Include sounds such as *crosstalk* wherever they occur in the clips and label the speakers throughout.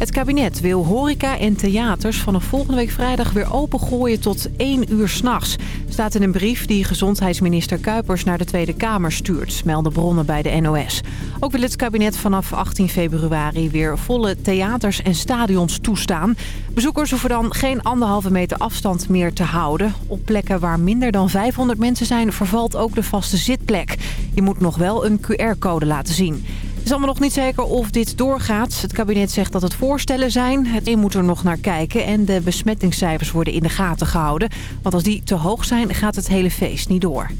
Speaker 1: Het kabinet wil horeca en theaters vanaf volgende week vrijdag weer opengooien tot 1 uur s'nachts. Staat in een brief die gezondheidsminister Kuipers naar de Tweede Kamer stuurt, melden bronnen bij de NOS. Ook wil het kabinet vanaf 18 februari weer volle theaters en stadions toestaan. Bezoekers hoeven dan geen anderhalve meter afstand meer te houden. Op plekken waar minder dan 500 mensen zijn vervalt ook de vaste zitplek. Je moet nog wel een QR-code laten zien. Het is allemaal nog niet zeker of dit doorgaat. Het kabinet zegt dat het voorstellen zijn. Het een moet er nog naar kijken en de besmettingscijfers worden in de gaten gehouden. Want als die te hoog zijn, gaat het hele feest niet door.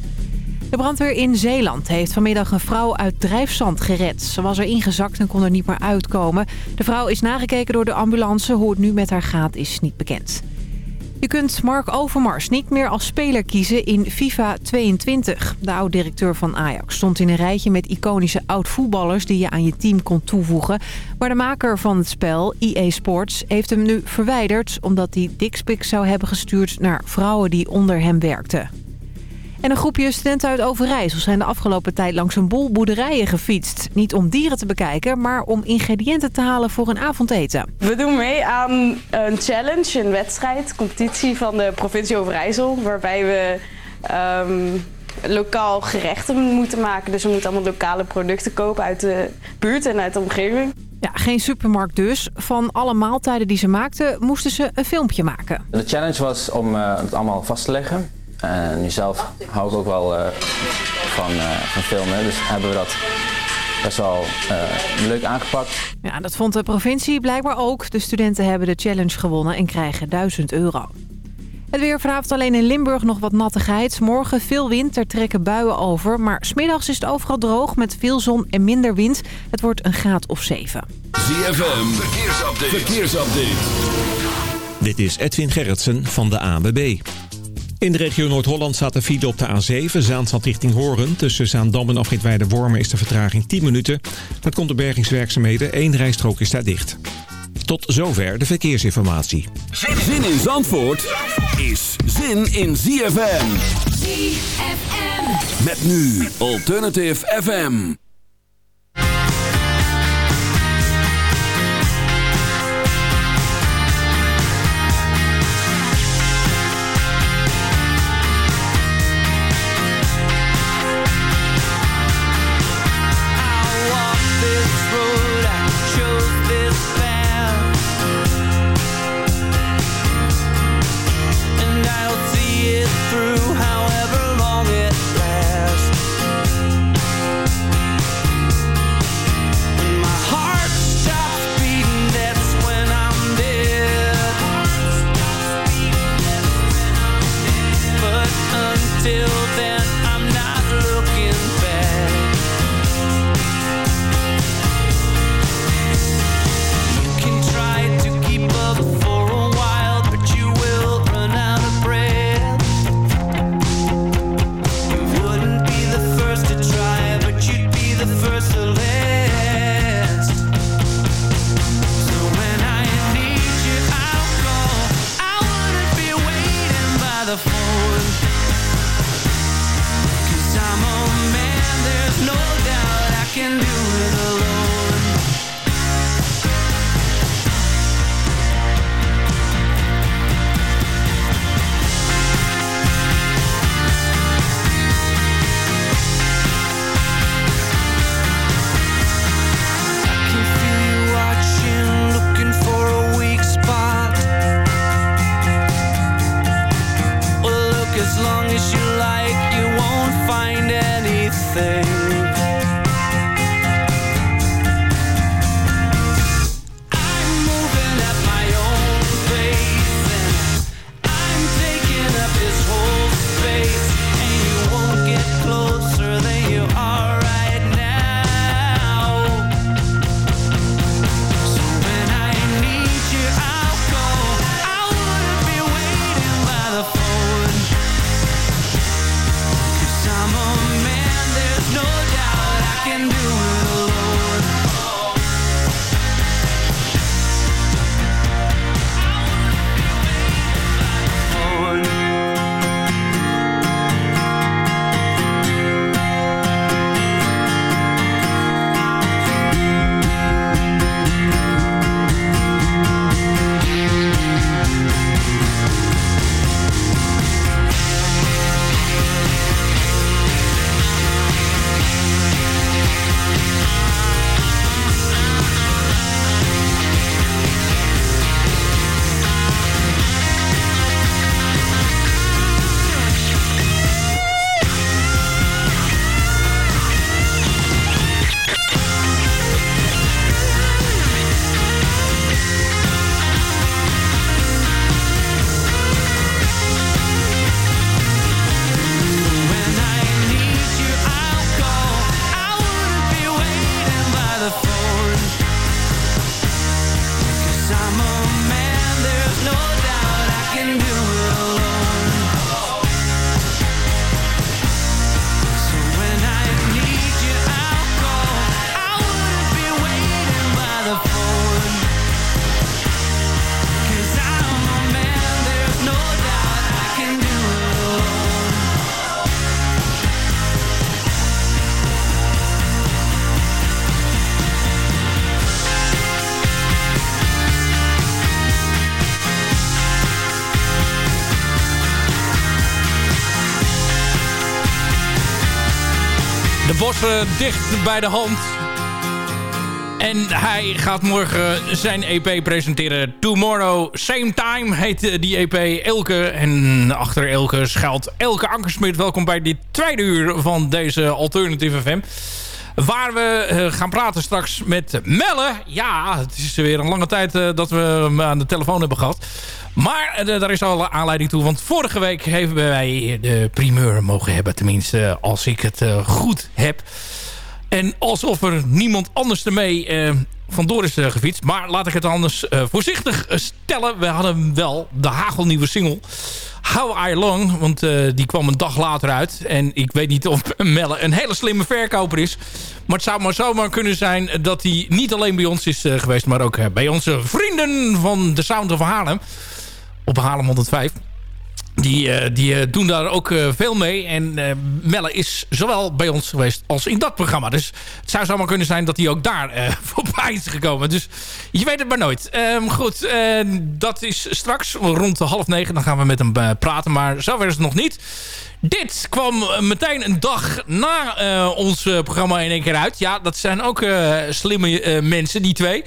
Speaker 1: De brandweer in Zeeland heeft vanmiddag een vrouw uit drijfzand gered. Ze was er ingezakt en kon er niet meer uitkomen. De vrouw is nagekeken door de ambulance. Hoe het nu met haar gaat is niet bekend. Je kunt Mark Overmars niet meer als speler kiezen in FIFA 22. De oud-directeur van Ajax stond in een rijtje met iconische oud-voetballers... die je aan je team kon toevoegen. Maar de maker van het spel, EA Sports, heeft hem nu verwijderd... omdat hij dikspiks zou hebben gestuurd naar vrouwen die onder hem werkten. En een groepje studenten uit Overijssel zijn de afgelopen tijd langs een bol boerderijen gefietst. Niet om dieren te bekijken, maar om ingrediënten te halen voor een avondeten.
Speaker 2: We doen mee aan een challenge, een wedstrijd, competitie van de provincie Overijssel. Waarbij we um, lokaal gerechten moeten maken. Dus we moeten allemaal lokale producten kopen uit de buurt en uit de omgeving.
Speaker 1: Ja, geen supermarkt dus. Van alle maaltijden die ze maakten, moesten ze een filmpje maken.
Speaker 3: De challenge was om uh, het allemaal vast te leggen. En nu zelf hou ik ook wel uh, van, uh, van filmen, dus hebben we dat best wel uh, leuk aangepakt.
Speaker 1: Ja, dat vond de provincie blijkbaar ook. De studenten hebben de challenge gewonnen en krijgen 1000 euro. Het weer vanavond alleen in Limburg nog wat nattigheid. Morgen veel wind, er trekken buien over. Maar smiddags is het overal droog met veel zon en minder wind. Het wordt een graad of 7.
Speaker 4: ZFM, verkeersupdate. verkeersupdate.
Speaker 5: Dit is Edwin Gerritsen van de ANWB. In de regio Noord-Holland staat de file op de A7, Zaanstad richting Horen. Tussen Zaandam en Afritweide Wormen is de vertraging 10 minuten. Dat komt de bergingswerkzaamheden, één rijstrook is daar dicht. Tot zover de verkeersinformatie.
Speaker 4: Zin in Zandvoort is zin in ZFM.
Speaker 6: ZFM.
Speaker 4: Met nu Alternative FM.
Speaker 6: Dicht bij de hand. En hij gaat morgen zijn EP presenteren. Tomorrow, Same Time heet die EP Elke. En achter Elke schuilt Elke Ankersmit. Welkom bij dit tweede uur van deze Alternative FM. Waar we gaan praten straks met Melle. Ja, het is weer een lange tijd dat we hem aan de telefoon hebben gehad. Maar daar is al aanleiding toe. Want vorige week hebben wij de primeur mogen hebben. Tenminste, als ik het goed heb. En alsof er niemand anders ermee vandoor is uh, gefietst. Maar laat ik het anders uh, voorzichtig stellen. We hadden wel de hagelnieuwe single. How I Long. Want die kwam een dag later uit. En ik weet niet of *laughs* Melle een hele slimme verkoper is. Maar het zou maar zomaar kunnen zijn dat hij niet alleen bij ons is geweest. Maar ook bij onze vrienden van The Sound of Haarlem. Op Haarlem 105. Die, uh, die uh, doen daar ook uh, veel mee. En Melle is zowel bij ons geweest als in dat programma. Dus het zou zomaar kunnen zijn dat hij ook daar *laughs* voorbij is gekomen. Dus je weet het maar nooit. Um, goed, dat is straks rond de half negen. Dan gaan we met hem praten. Maar zover is het nog niet. Dit kwam meteen een dag na ons programma in één keer uit. Ja, dat zijn ook slimme mensen, die twee.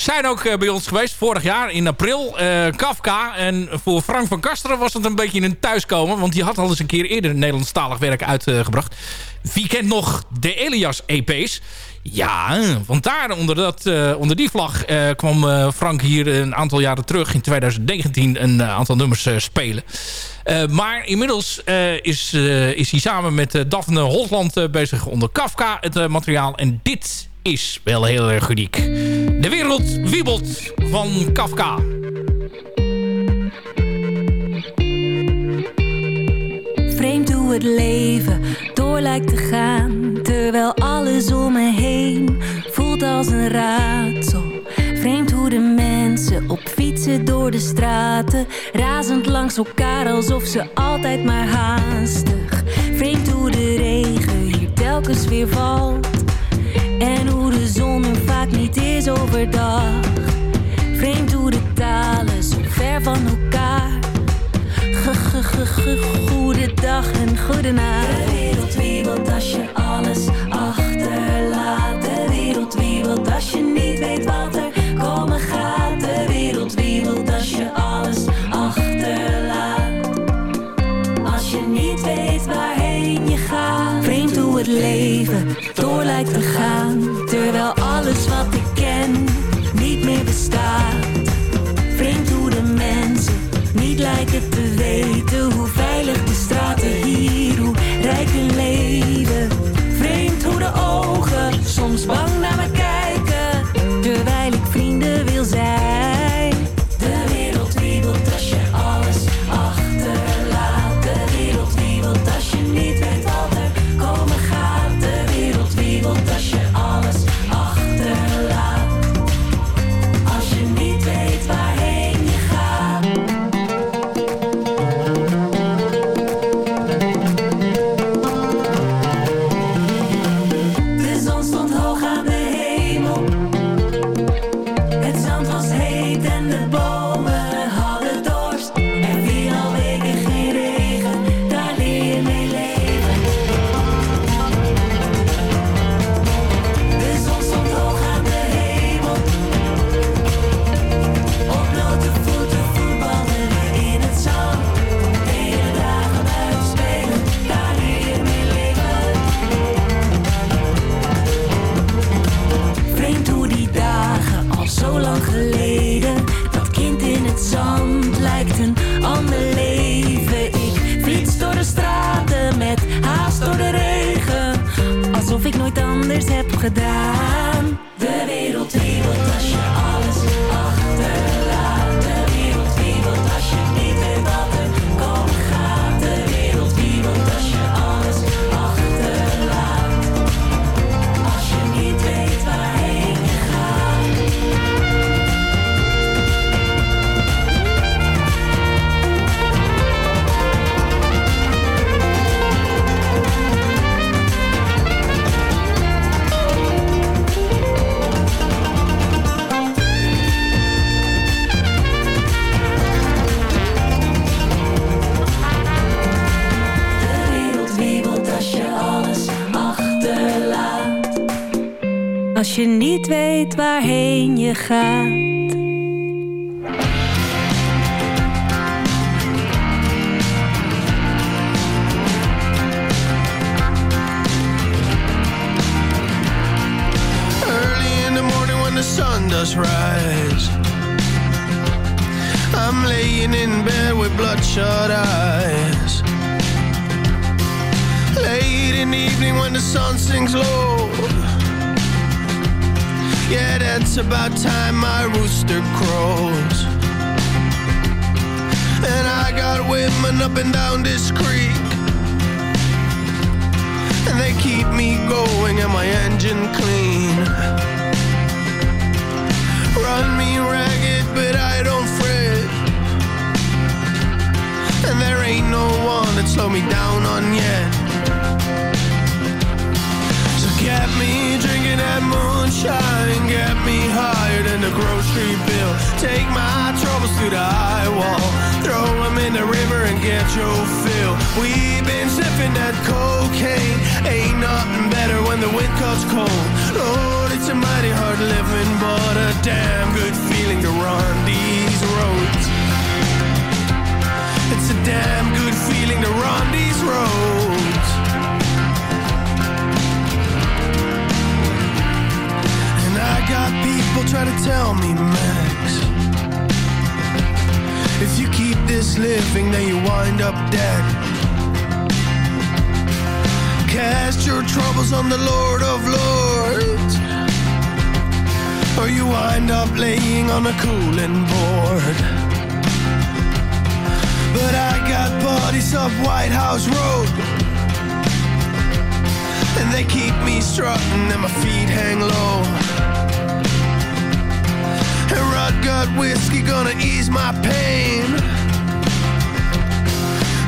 Speaker 6: Zijn ook bij ons geweest, vorig jaar in april. Kafka. En voor Frank van Kasteren was het een beetje een thuiskomen. Want die had al eens een keer eerder Nederlandstalig werk uitgebracht. Wie kent nog de Elias EP's? Ja, want daar onder, dat, uh, onder die vlag kwam Frank hier een aantal jaren terug... in 2019 een aantal nummers spelen. maar inmiddels is, is hij samen met Daphne Holland bezig onder Kafka... het materiaal. En dit is wel heel erg uniek. De wereld wiebelt van Kafka.
Speaker 7: Vreemd hoe het leven door lijkt te gaan Terwijl alles om me heen voelt als een raadsel Vreemd hoe de mensen op fietsen door de straten Razend langs elkaar alsof ze altijd maar haastig Vreemd hoe de regen hier telkens weer valt En hoe de zon er vaak niet is overdag Vreemd hoe de talen zo ver van elkaar Goedendag en goedenacht. De wereld wiebelt als je alles achterlaat. De wereld wiebelt als je niet weet wat er niet lijken te weten hoe veilig je niet weet waarheen je gaat.
Speaker 8: About time my rooster crows. And I got women up and down this creek. And they keep me going and my engine clean. Run me ragged, but I don't fret. And there ain't no one that slow me down on yet. Me drinking that moonshine, get me higher than the grocery bill. Take my troubles to the high wall, throw them in the river and get your fill. We've been sniffing that cocaine, ain't nothing better when the wind cuts cold. Lord, it's a mighty hard living, but a damn good feeling to run these roads. It's a damn good feeling to run these roads. Got people try to tell me, Max, if you keep this living, then you wind up dead. Cast your troubles on the Lord of Lords, or you wind up laying on a cooling board. But I got buddies up White House Road. And they keep me strutting and my feet hang low. Rod got whiskey gonna ease my pain.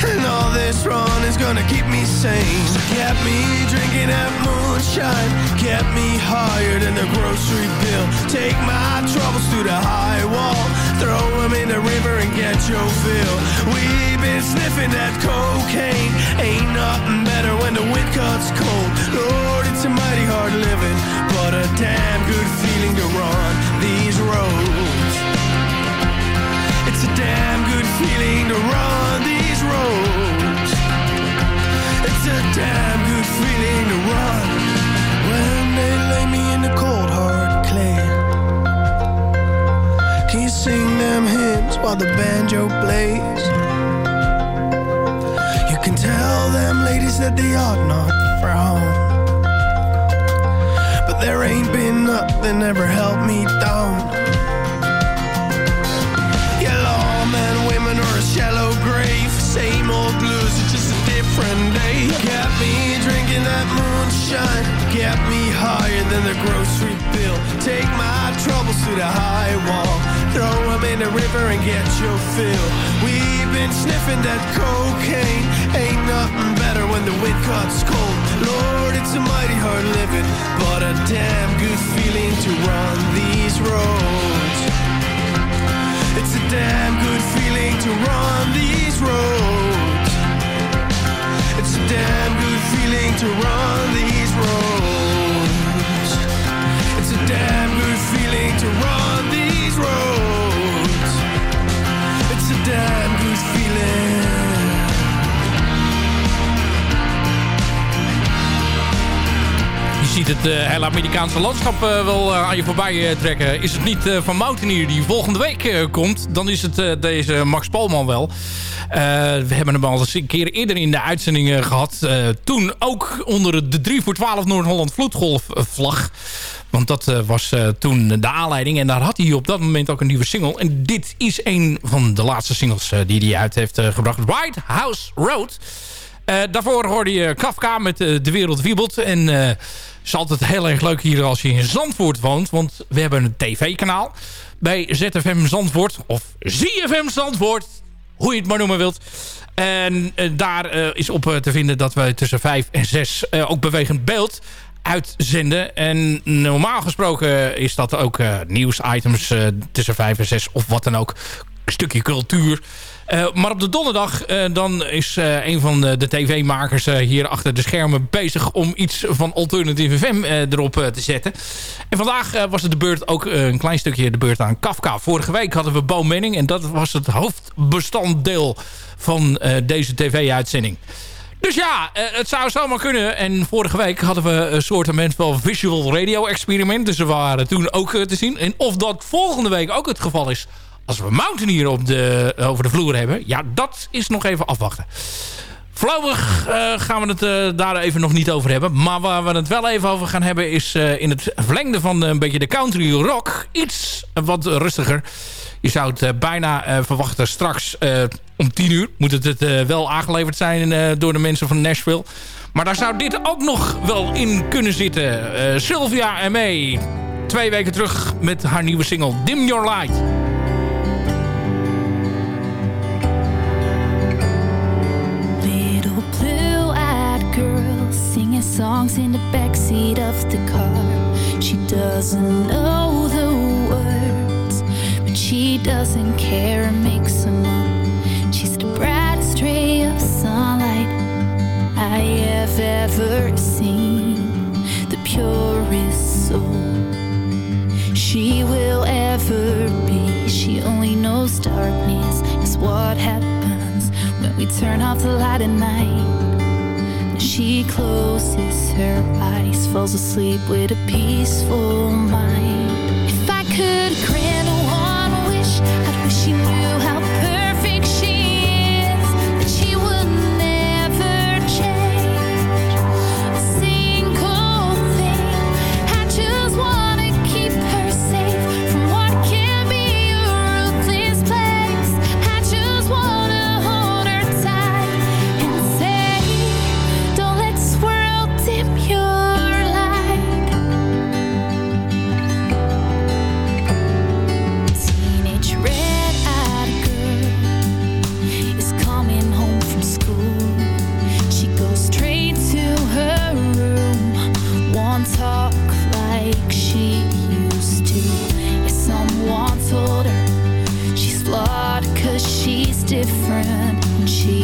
Speaker 8: And all this run is gonna keep me sane. So get me drinking that moonshine. Get me higher than the grocery bill. Take my troubles to the high wall. Throw them in the river and get your fill. We've been sniffing that cocaine. Ain't nothing better when the wind cuts cold. Lord, it's a mighty hard living, but a damn good feeling to run these roads. It's a damn good feeling to run these roads. It's a damn good feeling to run when they lay me in the cold hard clay. Can you sing them hymns while the banjo plays? You can tell them ladies that they ought not frown. There ain't been nothing ever held me down. Yeah, lawmen, women, or a shallow grave. Same old blues, it's just a different day. Get me drinking that moonshine. Get me higher than the grocery bill. Take my troubles to the high wall. Throw them in the river and get your fill. We've been sniffing that cocaine. Ain't nothing better when the wind cuts cold. Lord, it's a mighty hard living, damn good feeling to run these roads. It's a damn good feeling to run these roads. It's a damn good feeling to run
Speaker 6: ziet het eh, hele Amerikaanse landschap eh, wel eh, aan je voorbij trekken. Is het niet van Mountaineer die volgende week komt... dan is het deze Max Polman wel. We hebben hem al eens een keer eerder in de uitzending eh, gehad. Eh, toen ook onder de 3 voor 12 Noord-Holland vloedgolfvlag. Want dat was toen de aanleiding. En daar had hij op dat moment ook een nieuwe single. En dit is een van de laatste singles die hij uit heeft gebracht. White House Road. Daarvoor hoorde je Kafka met De Wereld Wiebelt. En is altijd heel erg leuk hier als je in Zandvoort woont. Want we hebben een tv-kanaal bij ZFM Zandvoort. Of ZFM Zandvoort. Hoe je het maar noemen wilt. En eh, daar eh, is op eh, te vinden dat we tussen 5 en 6 eh, ook bewegend beeld uitzenden. En normaal gesproken is dat ook nieuwsitems tussen 5 en 6 of wat dan ook. Stukje cultuur. Uh, maar op de donderdag uh, dan is uh, een van de, tv-makers hier achter de schermen bezig om iets van Alternative FM erop te zetten. En vandaag was het de beurt ook een klein stukje de beurt aan Kafka. Vorige week hadden we Bo Menning en dat was het hoofdbestanddeel van deze tv-uitzending. Dus ja, het zou zomaar kunnen. En vorige week hadden we een soort van visual radio experiment. Dus ze waren toen ook te zien. En of dat volgende week ook het geval is als we Mountaineer op de, over de vloer hebben... ja, dat is nog even afwachten. Voorlopig uh, gaan we het uh, daar even nog niet over hebben. Maar waar we het wel even over gaan hebben... is in het verlengde van een beetje de country rock... iets wat rustiger. Je zou het bijna verwachten straks om tien uur. Moet het, het wel aangeleverd zijn door de mensen van Nashville. Maar daar zou dit ook nog wel in kunnen zitten. Sylvia en May. Twee weken terug met haar nieuwe single Dim Your Light.
Speaker 9: Songs in the backseat of the car. She doesn't know the words, but she doesn't care and makes them up. She's the brightest ray of sunlight I have ever seen, the purest soul she will ever be. She only knows darkness is what happens when we turn off the light at night. She closes her eyes, falls asleep with a peaceful mind. Different, and she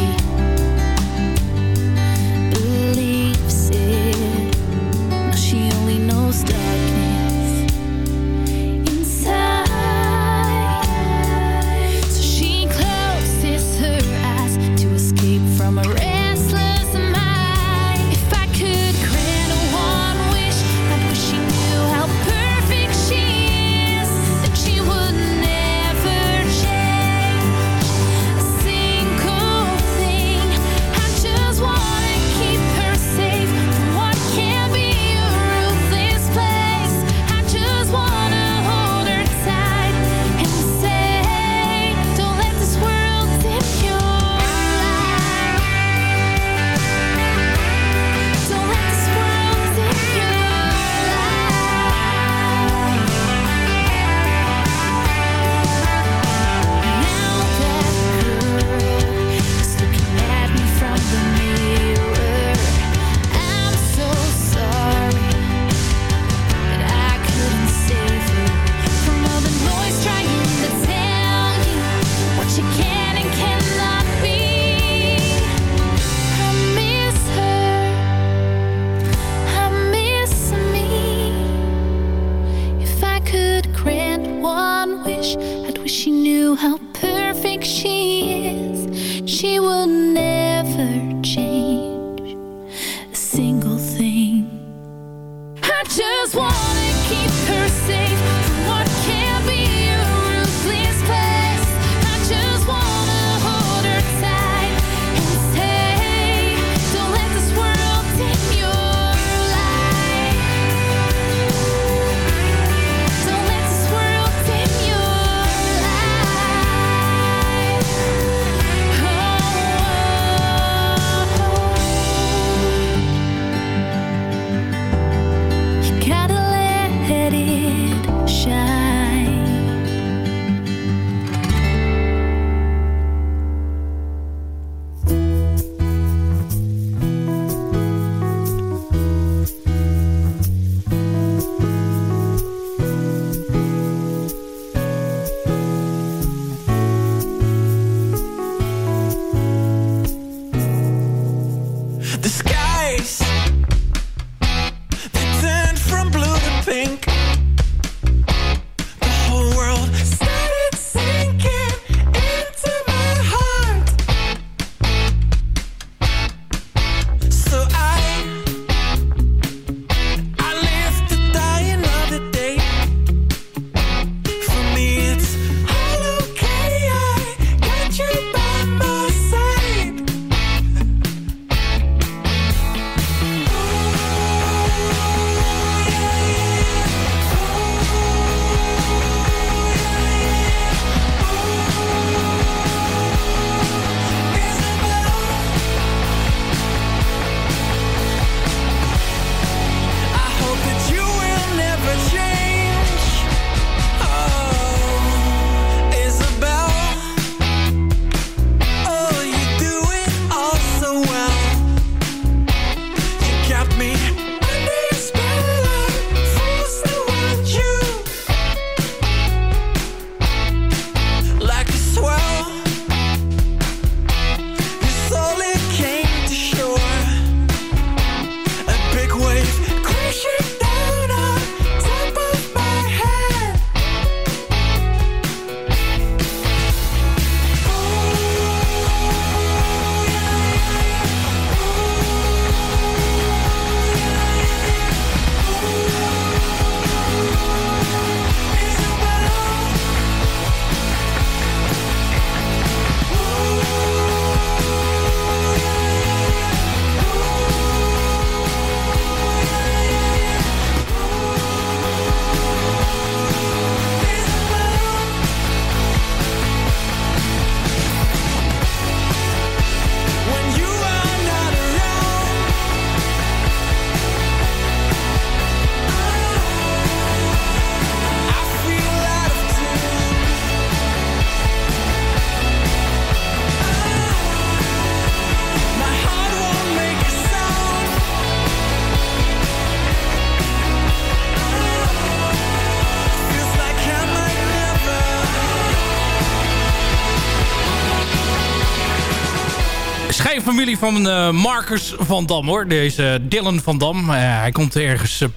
Speaker 6: van eh, Marcus van Dam, hoor. Deze Dylan van Dam. Eh, hij komt ergens... eh,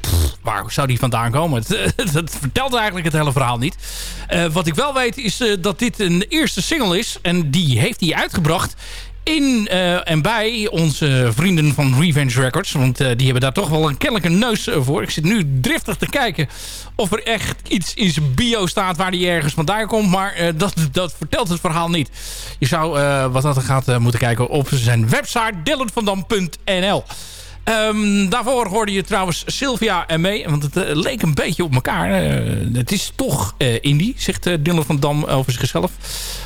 Speaker 6: waar zou die vandaan komen? Het, *laughs* dat vertelt eigenlijk het hele verhaal niet. Wat ik wel weet is dat dit een eerste single is. En die heeft hij uitgebracht in eh, en bij onze vrienden van Revenge Records. Want eh, die hebben daar toch wel een kennelijke neus eh, voor. Ik zit nu driftig te kijken of er echt iets in zijn bio staat waar die ergens vandaan komt. Maar dat, dat vertelt het verhaal niet. Je zou, wat dat gaat, moeten kijken op zijn website dylanvandam.nl. Ehm, daarvoor hoorde je trouwens Sylvia en mee. Want het eh, leek een beetje op elkaar. Eh, het is toch eh, indie, zegt Dylan van Dam over zichzelf.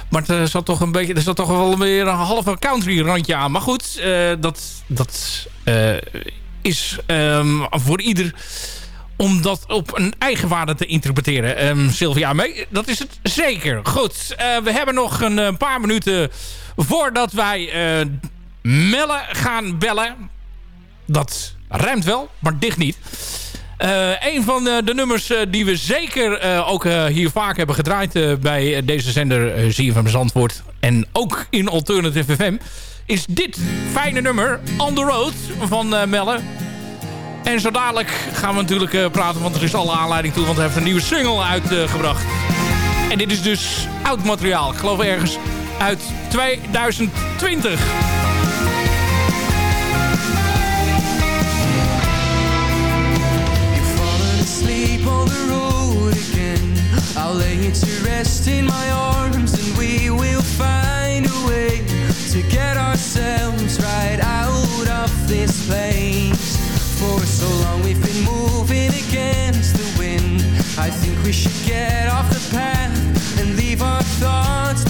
Speaker 6: Maar eh, zat toch een beetje, er zat toch wel weer een halve country randje aan. Maar goed, dat, dat is ehm, voor ieder om dat op een eigen waarde te interpreteren. Ehm, Sylvia mee, dat is het zeker. Goed, we hebben nog een paar minuten voordat wij eh, Melle gaan bellen. Dat ruimt wel, maar dicht niet. Eh, een van de, de nummers eh, die we zeker eh, ook eh, hier vaak hebben gedraaid... eh, bij deze zender uh, ZFM Zandvoort... en ook in Alternative FM... is dit fijne nummer, On The Road, van eh, Melle. En zo dadelijk gaan we natuurlijk eh, praten... want er is alle aanleiding toe... want hij heeft een nieuwe single uitgebracht. en dit is dus oud materiaal. Ik geloof ergens uit 2020.
Speaker 10: Lay to rest in my arms, and we will find a way to get ourselves right out of this place. For so long we've been moving against the wind. I think we should get off the path and leave our thoughts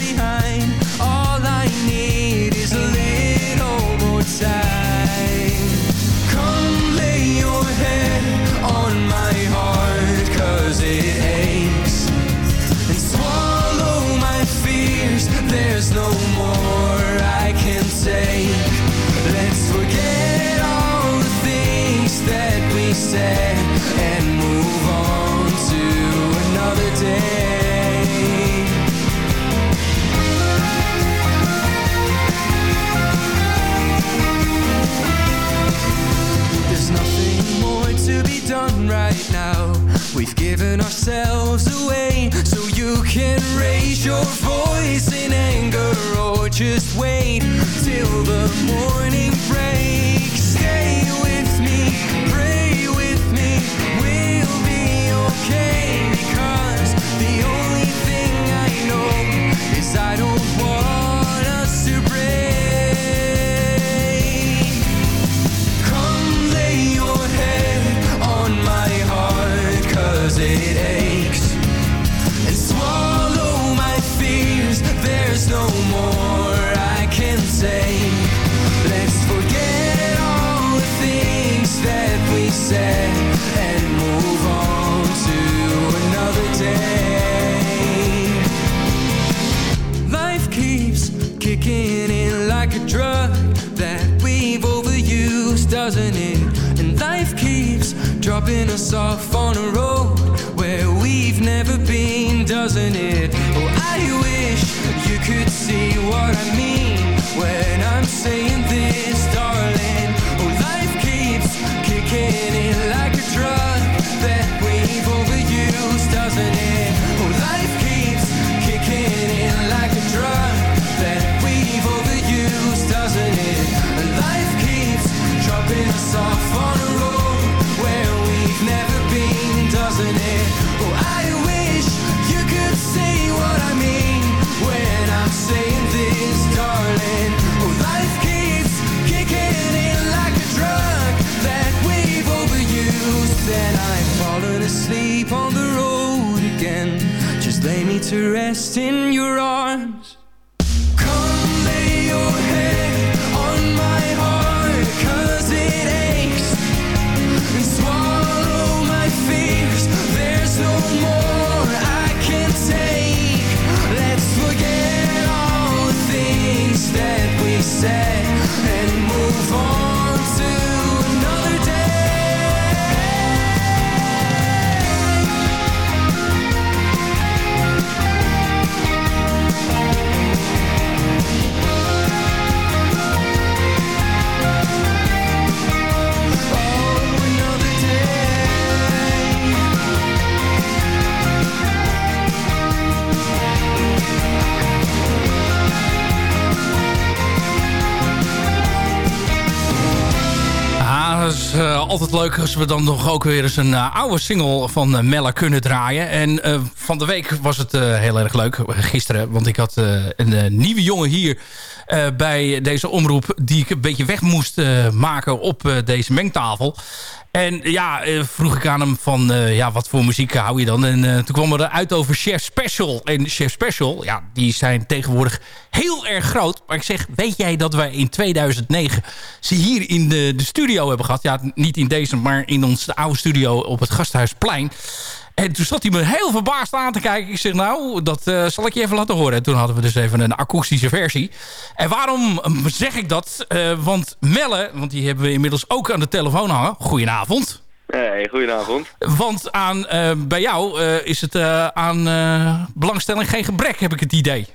Speaker 10: we falling asleep on the road again. Just lay me to rest in your arms.
Speaker 6: Is eh, altijd leuk als we dan nog ook weer eens een eh, oude single van uh, Melle kunnen draaien. En eh, van de week was het eh, heel erg leuk, gisteren. Want ik had eh, een eh, nieuwe jongen hier eh, bij deze omroep... die ik een beetje weg moest eh, maken op eh, deze mengtafel. En ja, vroeg ik aan hem van, ja, wat voor muziek hou je dan? En toen kwam er uit over Chef Special. En Chef Special, ja, die zijn tegenwoordig heel erg groot. Maar ik zeg, weet jij dat wij in 2009 ze hier in de, de studio hebben gehad? Ja, niet in deze, maar in ons oude studio op het Gasthuisplein. En toen zat hij me heel verbaasd aan te kijken. Ik zeg, nou, dat eh, zal ik je even laten horen. En toen hadden we dus even een akoestische versie. En waarom eh, zeg ik dat? Eh, want Melle, want die hebben we inmiddels ook aan de telefoon hangen. Goedenavond.
Speaker 11: Hey, goedenavond.
Speaker 6: Want aan, eh, bij jou is het aan belangstelling geen gebrek, heb ik het idee.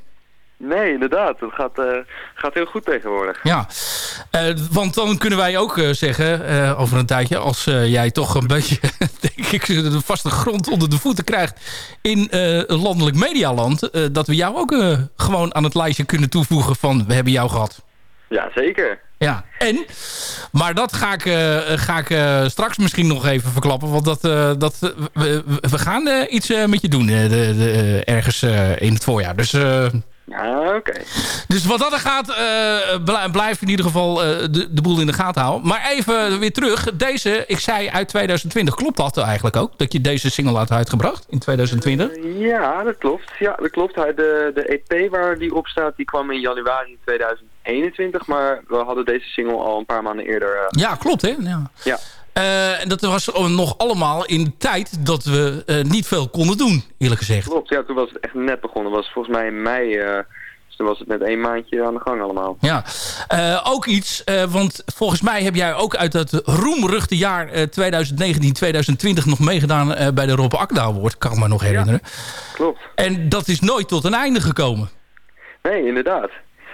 Speaker 11: Nee, inderdaad. Het gaat, eh, gaat heel goed tegenwoordig.
Speaker 6: Ja, Eh, want dan kunnen wij ook eh, zeggen, over een tijdje... als jij toch een *laughs* beetje, denk ik, de vaste grond onder de voeten krijgt... in landelijk medialand, dat we jou ook gewoon aan het lijstje kunnen toevoegen van... we hebben jou gehad.
Speaker 11: Ja, zeker.
Speaker 6: Ja, en? Maar dat ga ik, ga ik straks misschien nog even verklappen. Want dat, eh, dat, we, we gaan iets met je doen de, de, ergens in het voorjaar. Dus,
Speaker 11: Ja, oké.
Speaker 6: dus wat dat er gaat, eh, bl- blijf in ieder geval eh, de, de boel in de gaten houden. Maar even weer terug. Deze, ik zei uit 2020, klopt dat eigenlijk ook? Dat je deze single had uitgebracht in 2020?
Speaker 11: Ja, dat klopt. Ja, dat klopt. De, de EP waar die op staat, die kwam in januari 2021. Maar we hadden deze single al een paar maanden eerder. eh,
Speaker 6: Ja, klopt hè? Ja.
Speaker 11: ja.
Speaker 6: Eh, en dat was nog allemaal in de tijd dat we eh, niet veel konden doen, eerlijk gezegd.
Speaker 11: Klopt, ja, toen was het echt net begonnen. Was volgens mij in mei, eh, dus toen was het net één maandje aan de gang allemaal.
Speaker 6: Ja, ook iets, want volgens mij heb jij ook uit het roemruchte jaar eh, 2019-2020 nog meegedaan bij de Rob Akda Award, kan ik me nog herinneren.
Speaker 11: Klopt.
Speaker 6: En dat is nooit tot een einde gekomen.
Speaker 11: Nee, inderdaad.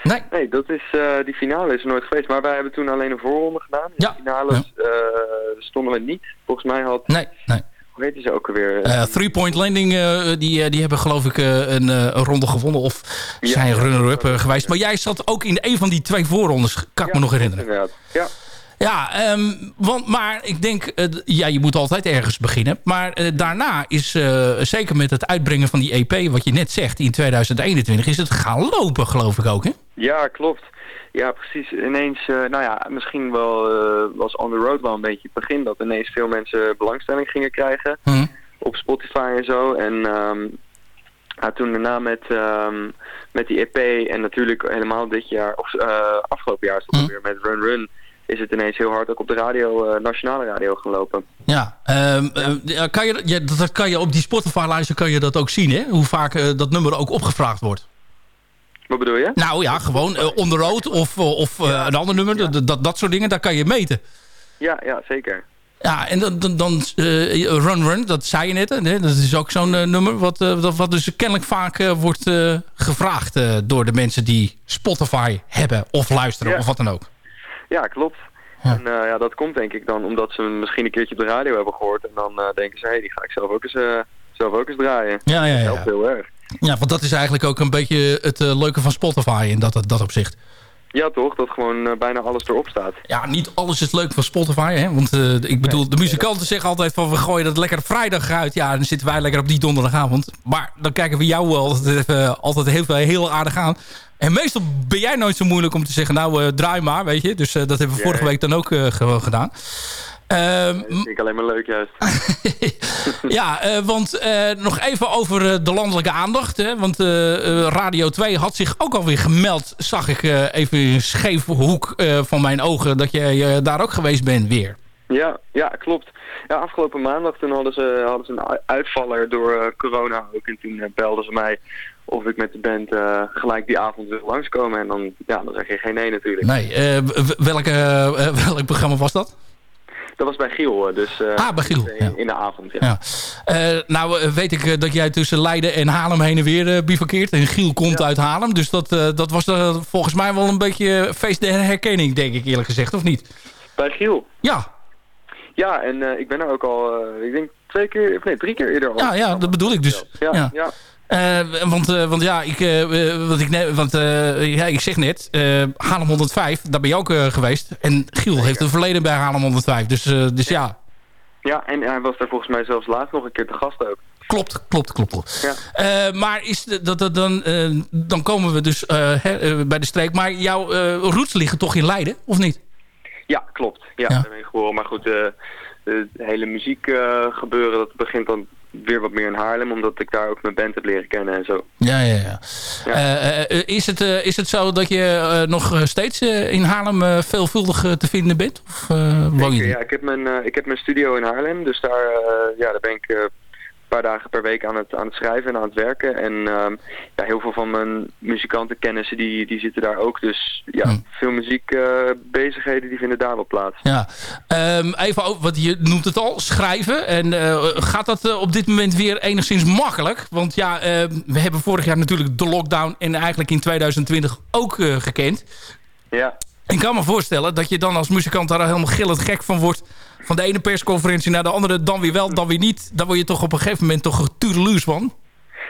Speaker 6: Nee.
Speaker 11: Nee, dat is, eh, die finale is er nooit geweest. Maar wij hebben toen alleen een voorronde gedaan. In
Speaker 6: Ja.
Speaker 11: de finales eh, stonden we niet. Volgens mij had,
Speaker 6: Nee, nee.
Speaker 11: hoe heet ze ook alweer?
Speaker 6: Eh, Three-point landing, eh, die, die hebben geloof ik een, een ronde gewonnen. Of zijn runner-up geweest. Maar jij zat ook in een van die twee voorrondes, kan ik me nog herinneren.
Speaker 11: Inderdaad. Ja.
Speaker 6: Ja, ehm, want, maar ik denk, eh, ja, je moet altijd ergens beginnen. Maar eh, daarna is, eh, zeker met het uitbrengen van die EP, wat je net zegt, in 2021, is het gaan lopen, geloof ik ook, hè?
Speaker 11: ja, klopt. Ja, precies. Ineens, nou ja, misschien wel was On The Road wel een beetje het begin. Dat ineens veel mensen belangstelling gingen krijgen.
Speaker 6: Hm.
Speaker 11: op Spotify en zo. En ehm, ja, toen daarna met, ehm, met die EP en natuurlijk helemaal dit jaar, of afgelopen jaar
Speaker 6: Hm.
Speaker 11: het weer met Run Run, is het ineens heel hard ook op de radio, eh, nationale radio gaan lopen.
Speaker 6: Ja, ehm, eh, ja, kan je, ja, dat, kan je op die Spotify-lijsten kan je dat ook zien, hè? Hoe vaak eh, dat nummer ook opgevraagd wordt.
Speaker 11: Wat bedoel je?
Speaker 6: Nou ja, gewoon eh, on the road of, of een ander nummer, dat, dat, soort dingen, daar kan je meten.
Speaker 11: Ja, ja, zeker.
Speaker 6: Ja, en dan, dan, dan Run Run, dat zei je net. Hè? Dat is ook zo'n nummer wat, wat dus kennelijk vaak wordt gevraagd door de mensen die Spotify hebben of luisteren of wat dan ook.
Speaker 11: Ja, klopt.
Speaker 6: Ja.
Speaker 11: En eh, ja, dat komt denk ik dan omdat ze hem misschien een keertje op de radio hebben gehoord. En dan eh, denken ze, hé, hey, die ga ik zelf ook eens, eh, zelf ook eens draaien.
Speaker 6: Ja, ja,
Speaker 11: Dat
Speaker 6: ja.
Speaker 11: helpt heel erg.
Speaker 6: Ja, want dat is eigenlijk ook een beetje het leuke van Spotify in dat, dat opzicht.
Speaker 11: Ja, toch? Dat gewoon bijna alles erop staat.
Speaker 6: Ja, niet alles is leuk van Spotify. Hè? Want ik bedoel, de muzikanten zeggen altijd van... we gooien dat lekker vrijdag uit. Ja, dan zitten wij lekker op die donderdagavond. Maar dan kijken we jou wel altijd, altijd heel, heel aardig aan. En meestal ben jij nooit zo moeilijk om te zeggen... nou, eh, draai maar, weet je. Dus eh, dat hebben we vorige week dan ook eh, gewoon gedaan. Ehm,
Speaker 11: Dat vind ik alleen maar leuk juist. *laughs*
Speaker 6: ja, want nog even over de landelijke aandacht. Hè? Want Radio 2 had zich ook alweer gemeld, zag ik even in een scheve hoek van mijn ogen... dat jij daar ook geweest bent weer.
Speaker 11: Ja, ja, klopt. Ja, afgelopen maandag toen hadden ze, hadden ze een uitvaller door corona ook. En toen belden ze mij of ik met de band eh, gelijk die avond wil langskomen. En dan, ja, dan zeg je geen nee natuurlijk.
Speaker 6: Nee, w- welke, eh, *laughs* welk programma was dat?
Speaker 11: Dat was bij Giel, dus
Speaker 6: Ah, bij Giel,
Speaker 11: in,
Speaker 6: ja.
Speaker 11: in de avond. Ja.
Speaker 6: Ja. Nou weet ik dat jij tussen Leiden en Haarlem heen en weer bivakkeert. En Giel komt uit Haarlem. Dus dat, dat was volgens mij wel een beetje feest der herkenning, denk ik eerlijk gezegd, of niet?
Speaker 11: Bij Giel.
Speaker 6: Ja,
Speaker 11: Ja, en ik ben er ook al, ik denk twee keer, of nee, drie keer eerder al.
Speaker 6: ja, ja dat bedoel ik dus.
Speaker 11: Ja,
Speaker 6: Ja. Eh, want, eh, want ja, ik, eh, wat ik, want, ja, ik zeg net, Haarlem 105, daar ben je ook geweest. En Giel heeft een verleden bij Haarlem 105. Dus, dus ja,
Speaker 11: Ja, en hij was daar volgens mij zelfs laatst nog een keer te gast ook.
Speaker 6: klopt, klopt, klopt.
Speaker 11: Ja.
Speaker 6: Maar is dat, dat, dan, dan komen we dus hè, bij de streek. Maar jouw roots liggen toch in Leiden, of niet?
Speaker 11: Ja, klopt. Ja,
Speaker 6: Ja.
Speaker 11: daar ben ik geboren. Maar goed, het hele muziek gebeuren, dat begint dan weer wat meer in Haarlem. Omdat ik daar ook mijn band heb leren kennen en zo.
Speaker 6: Ja, ja, ja.
Speaker 11: Ja.
Speaker 6: Eh, eh, is, het, eh, is het zo dat je eh, nog eh, steeds eh, in Haarlem eh, veelvuldig eh, te vinden bent? Of eh, woon je
Speaker 11: ja, ik heb, mijn, eh, ik heb mijn studio in Haarlem. Dus daar, eh, ja, daar ben ik eh, paar dagen per week aan het, aan het schrijven en aan het werken. En ehm, ja, heel veel van mijn muzikantenkennissen die, die zitten daar ook. Dus ja,
Speaker 6: Hm.
Speaker 11: veel muziekbezigheden die vinden daar wel plaats.
Speaker 6: Ja, Ehm, even over, wat je noemt het al, schrijven. En eh, gaat dat eh, op dit moment weer enigszins makkelijk? Want ja, eh, we hebben vorig jaar natuurlijk de lockdown en eigenlijk in 2020 ook eh, gekend.
Speaker 11: Ja,
Speaker 6: Ik kan me voorstellen dat je dan als muzikant daar helemaal gillend gek van wordt. Van de ene persconferentie naar de andere, dan weer wel, dan weer niet. Dan word je toch op een gegeven moment toch tureluus van.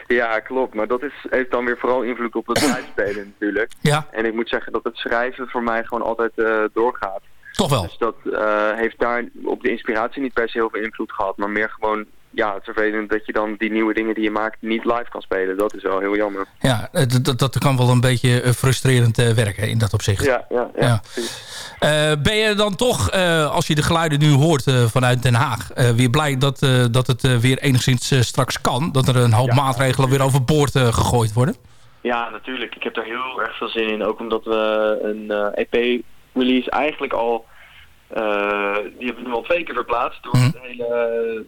Speaker 11: ja klopt. Maar dat is, heeft dan weer vooral invloed op het *coughs* uitspelen natuurlijk.
Speaker 6: Ja,
Speaker 11: En ik moet zeggen dat het schrijven voor mij gewoon altijd eh, doorgaat.
Speaker 6: toch wel.
Speaker 11: Dus dat eh, heeft daar op de inspiratie niet per se heel veel invloed gehad. Maar meer gewoon, ja, het vervelend dat je dan die nieuwe dingen die je maakt niet live kan spelen. Dat is wel heel jammer.
Speaker 6: Ja, eh, dat- dat, dat kan wel een beetje eh, frustrerend eh, werken in dat opzicht.
Speaker 11: Ja, ja, ja.
Speaker 6: Eh, ben je dan toch, eh, als je de geluiden nu hoort eh, vanuit Den Haag... eh, weer blij dat, eh, dat het eh, weer enigszins straks kan? Dat er een hoop
Speaker 11: Ja,
Speaker 6: maatregelen weer overboord eh, gegooid worden?
Speaker 11: Ja, natuurlijk. Ik heb daar heel erg veel zin in. Ook omdat we een eh, EP-release eigenlijk al... eh, die hebben we nu al twee keer verplaatst door
Speaker 6: Mhm.
Speaker 11: de hele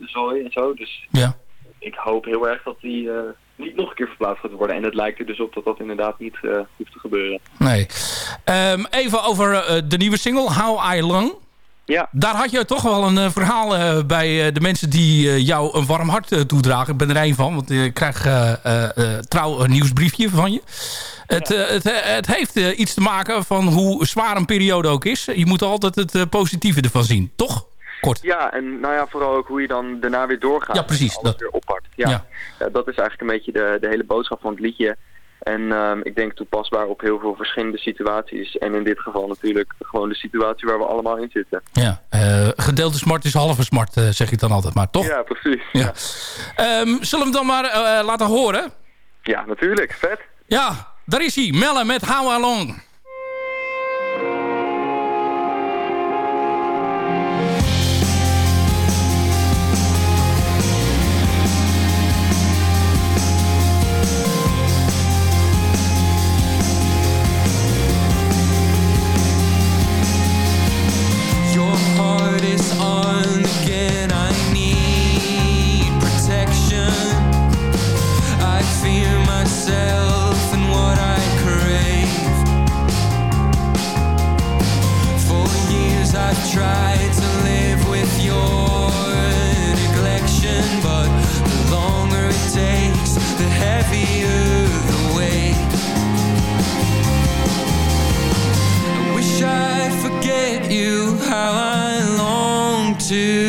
Speaker 11: eh, zooi en zo. Dus
Speaker 6: Ja.
Speaker 11: ik hoop heel erg dat die eh, niet nog een keer verplaatst gaat worden. En het lijkt er dus op dat dat inderdaad niet hoeft te gebeuren.
Speaker 6: Nee. Ehm, even over de nieuwe single, How I Long.
Speaker 11: Ja.
Speaker 6: Daar had je toch wel een eh, verhaal eh, bij eh, de mensen die jou een warm hart toedragen. Ik ben er één van, want ik krijg trouw een nieuwsbriefje van je. Het, het, heeft iets te maken van hoe zwaar een periode ook is. Je moet altijd het positieve ervan zien, toch? Kort.
Speaker 11: Ja, en nou ja, vooral ook hoe je dan daarna weer doorgaat.
Speaker 6: Ja, precies. Dat
Speaker 11: weer oppakt. Ja.
Speaker 6: ja.
Speaker 11: dat is eigenlijk een beetje de, de hele boodschap van het liedje. En ehm, ik denk toepasbaar op heel veel verschillende situaties. En in dit geval natuurlijk gewoon de situatie waar we allemaal in zitten.
Speaker 6: Ja, eh, gedeelde smart is halve smart, eh, zeg ik dan altijd maar, toch?
Speaker 11: Ja, precies.
Speaker 6: Ja. Ehm, zullen we hem dan maar eh, laten horen?
Speaker 11: Ja, natuurlijk. Vet.
Speaker 6: Ja, daar is hij. Mellen met
Speaker 10: Hawalong. to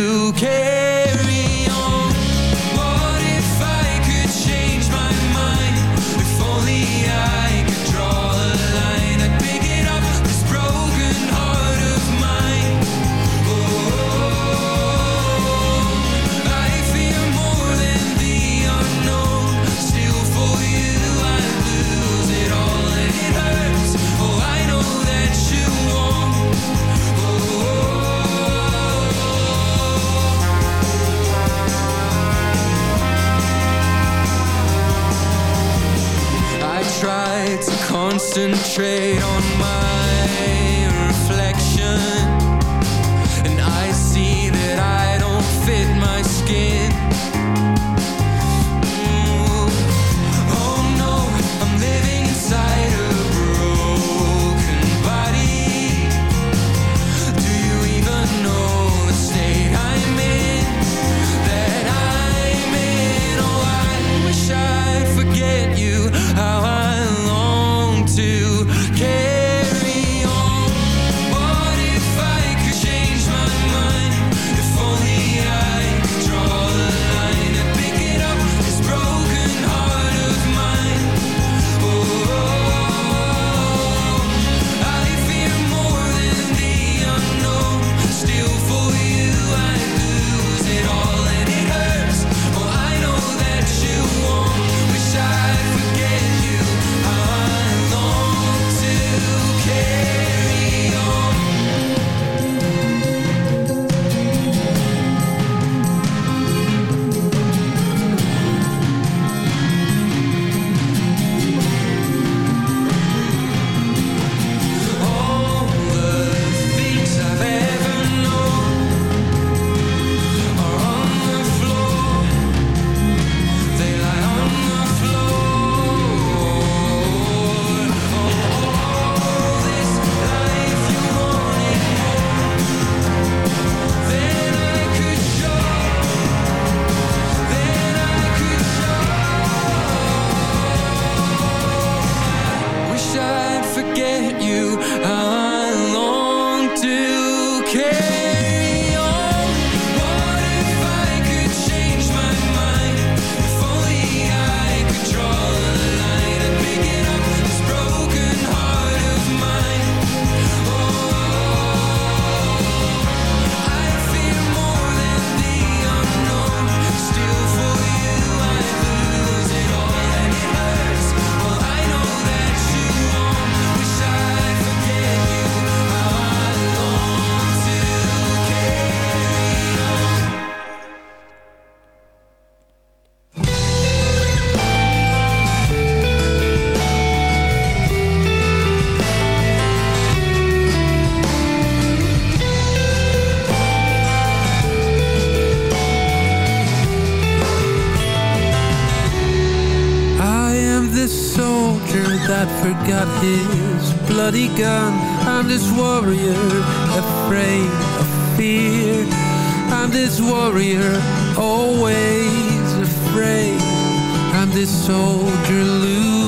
Speaker 10: this soldier
Speaker 12: losing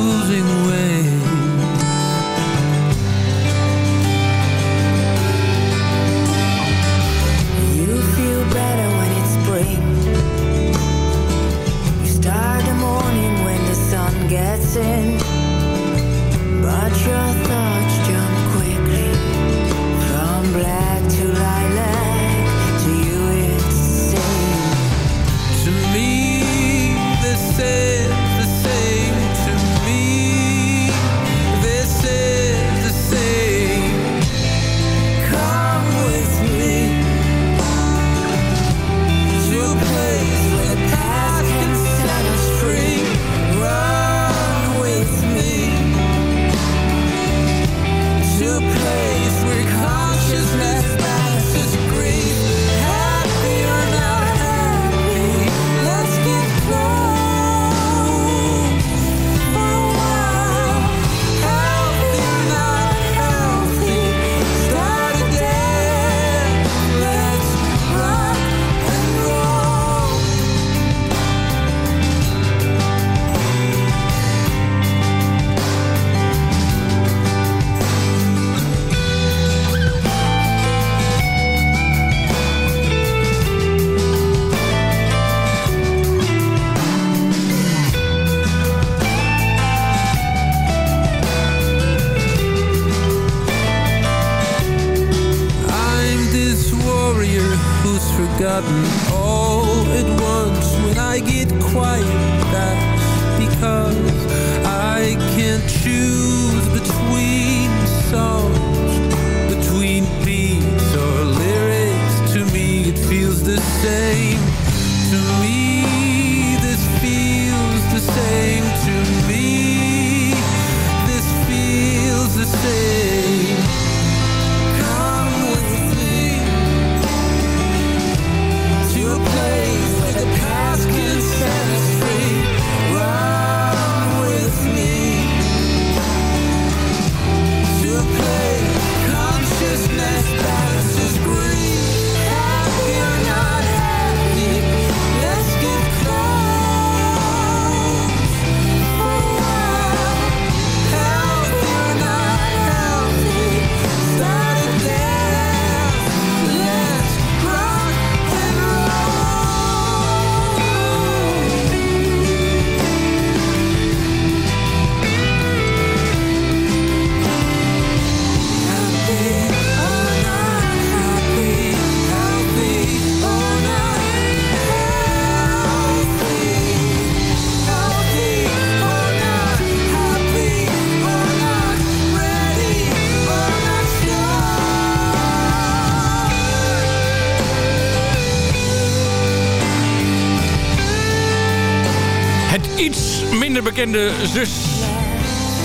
Speaker 6: bekende zus.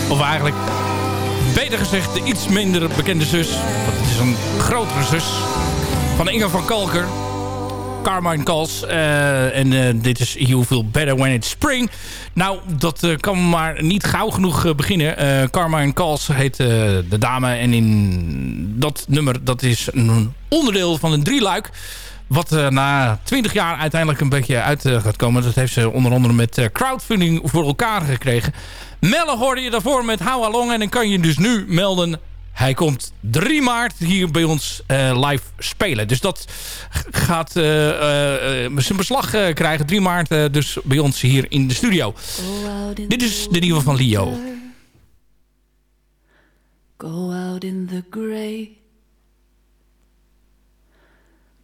Speaker 6: Of eigenlijk, beter gezegd, de iets minder bekende zus. Want het is een grotere zus. Van Inge van Kalker. Carmine Kals. eh, en eh, dit is You Feel Better When It's Spring. Nou, dat eh, kan maar niet gauw genoeg beginnen. Carmine Kals heet de dame. En in dat nummer, dat is een onderdeel van een drieluik. Wat eh, na 20 jaar uiteindelijk een beetje uit eh, gaat komen. Dat heeft ze onder andere met eh, crowdfunding voor elkaar gekregen. Melle hoorde je daarvoor met How Along. En dan kan je dus nu melden... Hij komt 3 maart hier bij ons live spelen. Dus dat gaat zijn beslag krijgen. 3 maart dus bij ons hier in de studio. Dit is de nieuwe van Leo.
Speaker 7: Go out in the gray.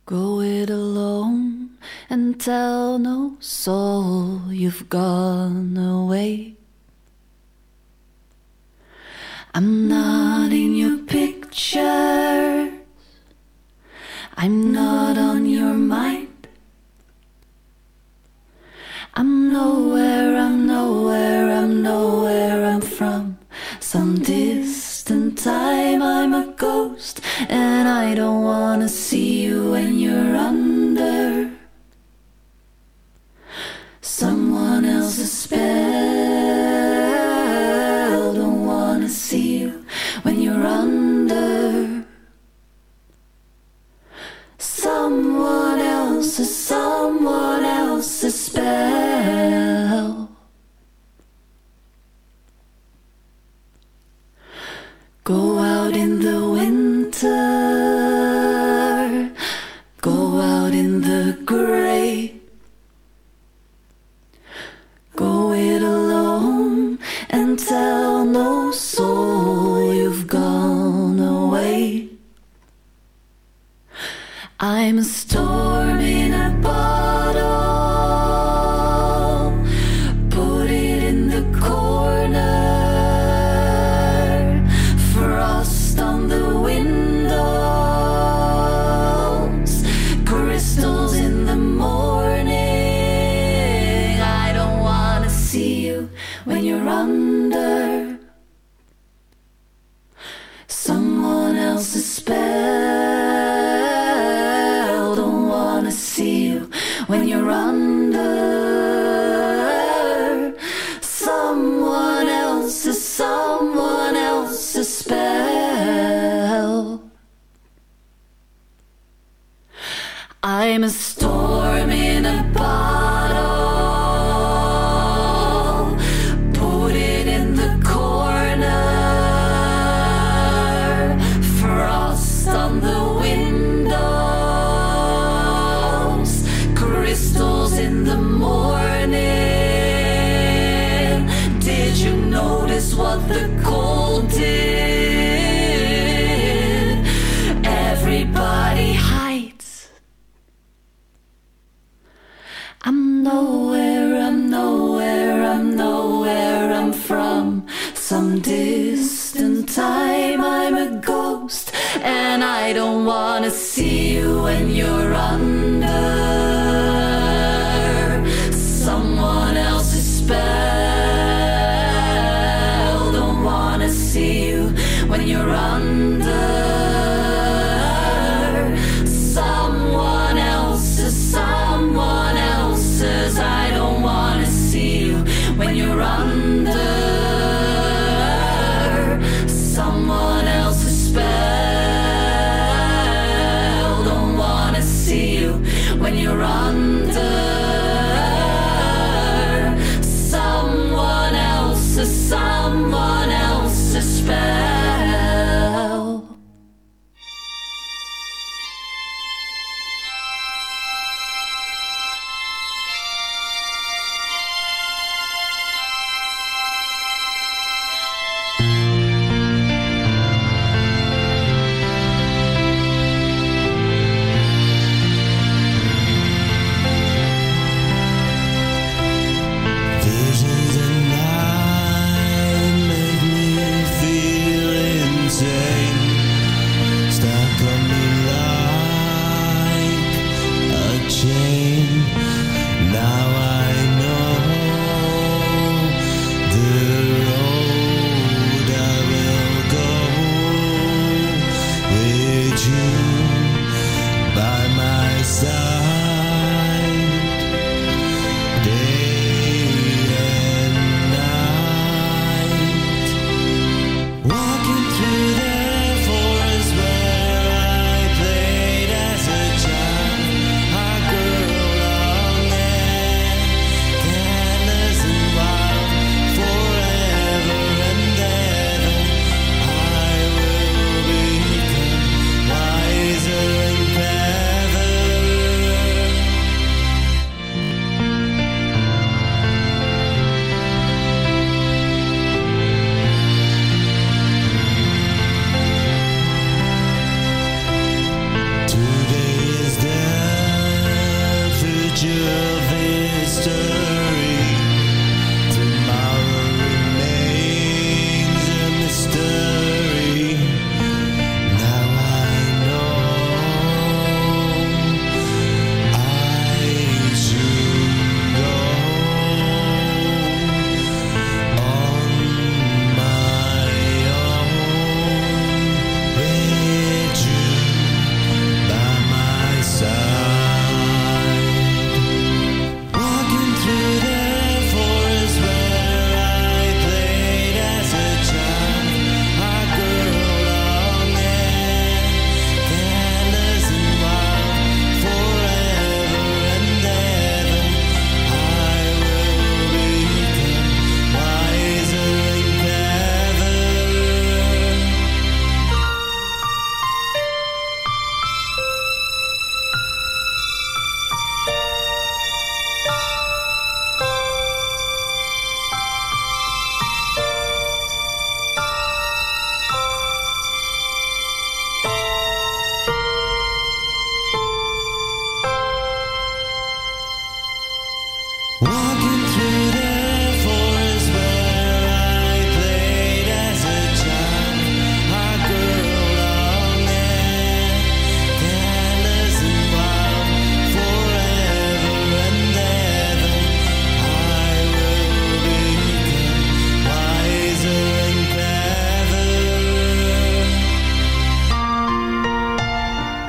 Speaker 7: Go it alone and tell no soul you've gone away. I'm not in your pictures. I'm not on your mind. I'm nowhere, I'm nowhere, I'm nowhere I'm from. Some distant time I'm a ghost, and I don't wanna see you when you're under someone else's spell. I don't wanna see you when you're under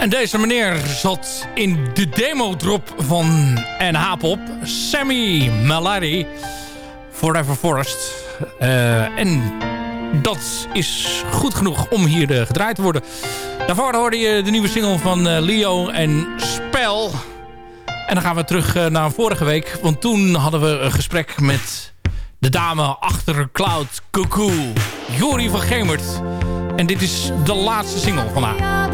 Speaker 9: En deze meneer zat in de demo-drop van NH-pop. Sammy Malari. Forever Forest. Uh, en dat is goed genoeg om hier uh, gedraaid te worden. Daarvoor hoorde je de nieuwe single van uh, Leo en Spel. En dan gaan we terug naar vorige week. Want toen hadden we een gesprek met de dame achter Cloud Cuckoo. Jori van Gemert. En dit is de laatste single van haar.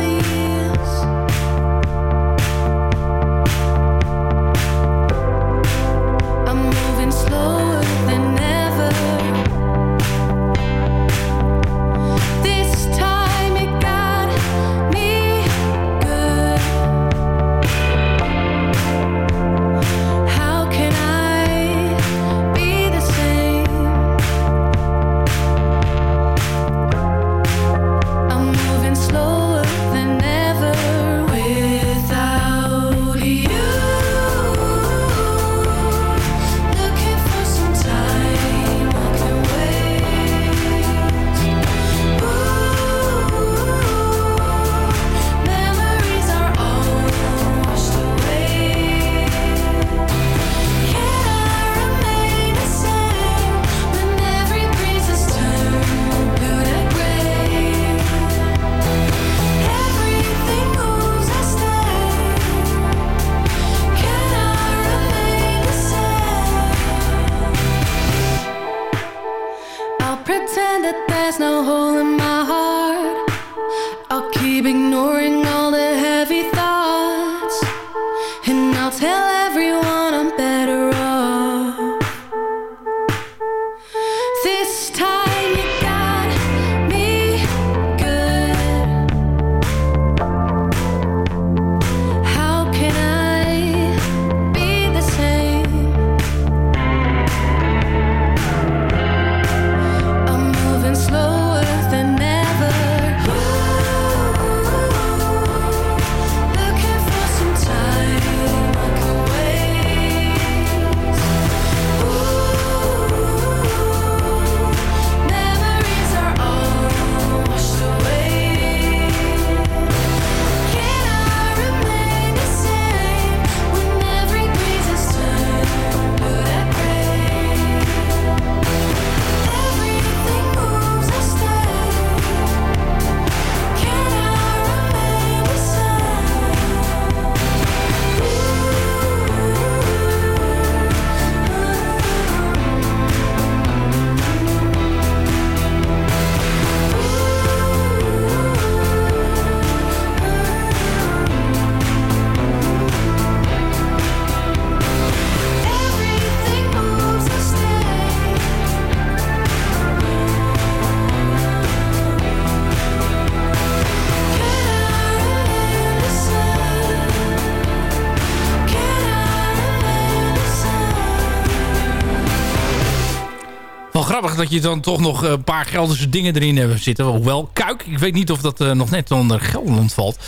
Speaker 9: Dat je dan toch nog een paar Gelderse dingen erin hebt zitten. Hoewel, Kuik, ik weet niet of dat uh, nog net onder Gelderland valt.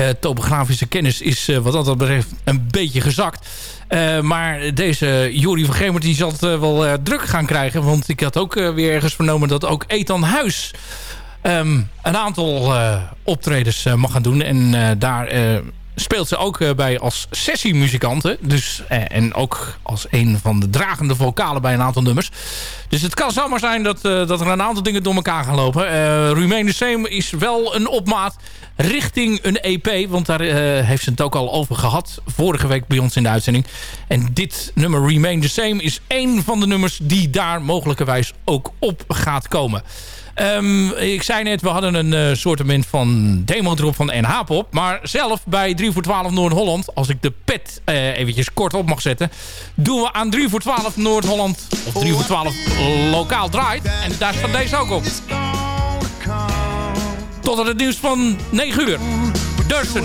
Speaker 9: Uh, topografische kennis is wat dat betreft een beetje gezakt. maar deze Jori van Gemert die zal het wel druk gaan krijgen. Want ik had ook weer ergens vernomen dat ook Ethan Huis... Um, een aantal optredens mag gaan doen. En daar speelt ze ook eh, bij als sessiemuzikanten. Dus, eh, en ook als een van de dragende vocalen bij een aantal nummers. Dus het kan zomaar zijn dat, uh, dat er een aantal dingen door elkaar gaan lopen. Remain the Same is wel een opmaat richting een EP. Want daar heeft ze het ook al over gehad. Vorige week bij ons in de uitzending. En dit nummer Remain the Same is één van de nummers die daar mogelijkerwijs ook op gaat komen. Um, ik zei net, we hadden een uh, soortement van demo-drop van NH-pop. Maar zelf bij 3 voor 12 Noord-Holland, als ik de pet uh, eventjes kort op mag zetten... doen we aan 3 voor 12 Noord-Holland, of 3 voor 12 lokaal draait. En daar staat deze ook op. Tot aan het nieuws van 9 uur. Dursten.